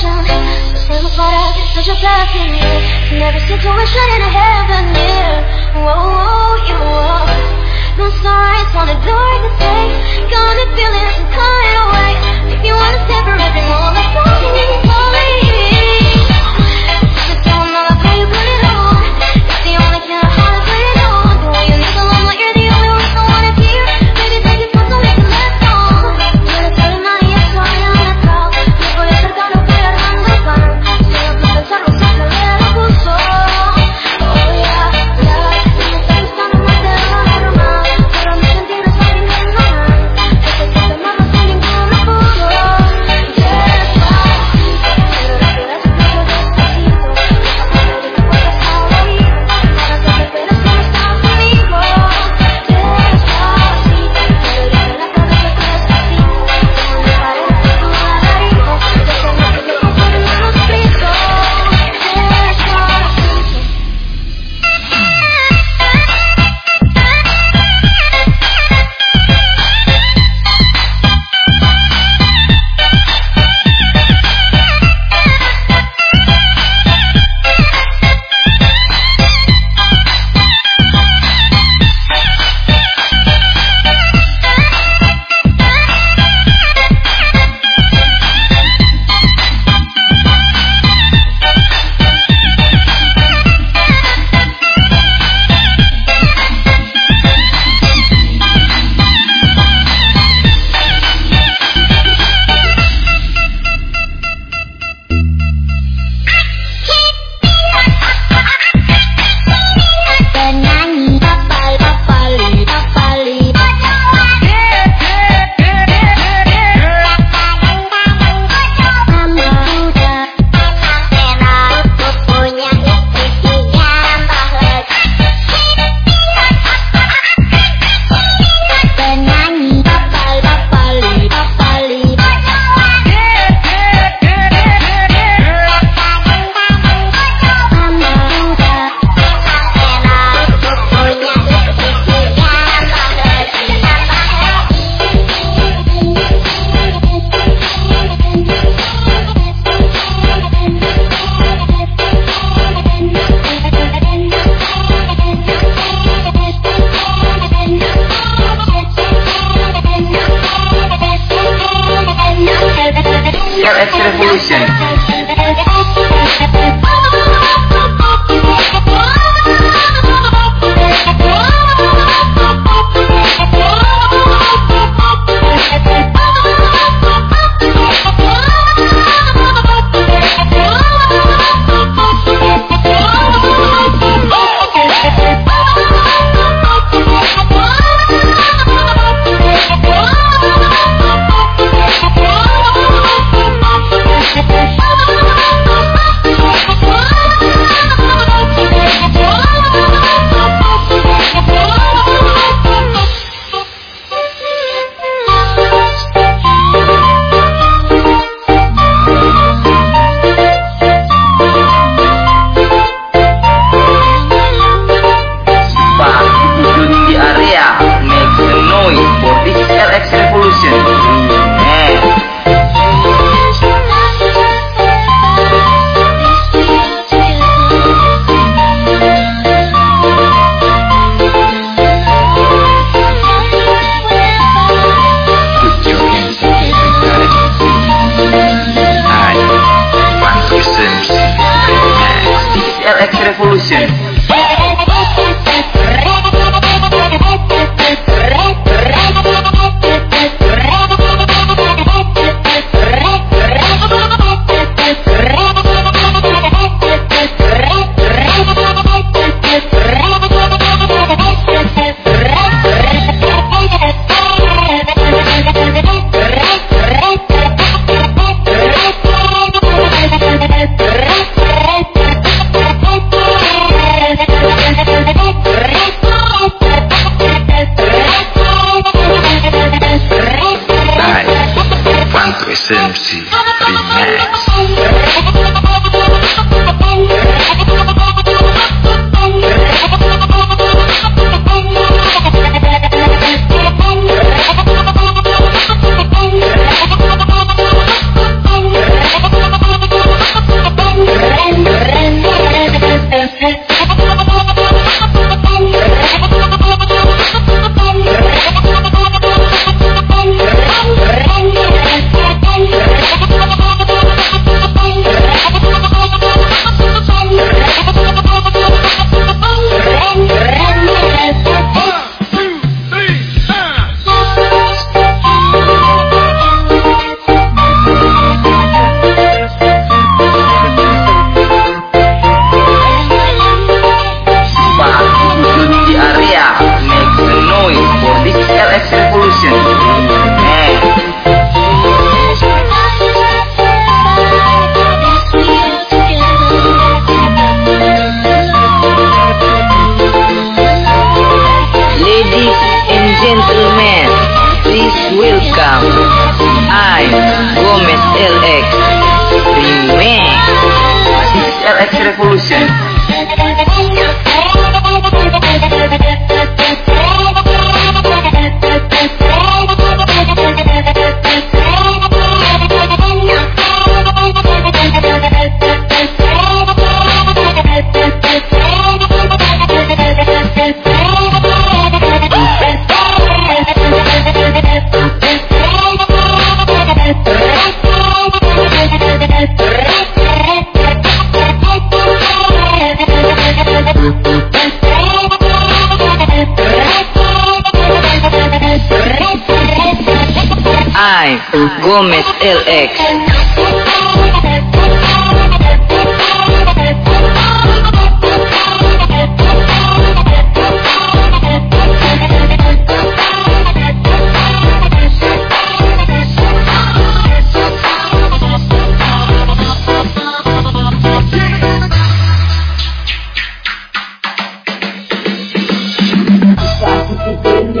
passion The same as water, such a situation in a heaven, yeah Whoa, whoa, you are. No signs on the door to Gonna feel it, some kind of way If you wanna stay for every moment, don't Max. Welcome. I, Gomez LX, remain. LX Revolution. Gomez LX Participen di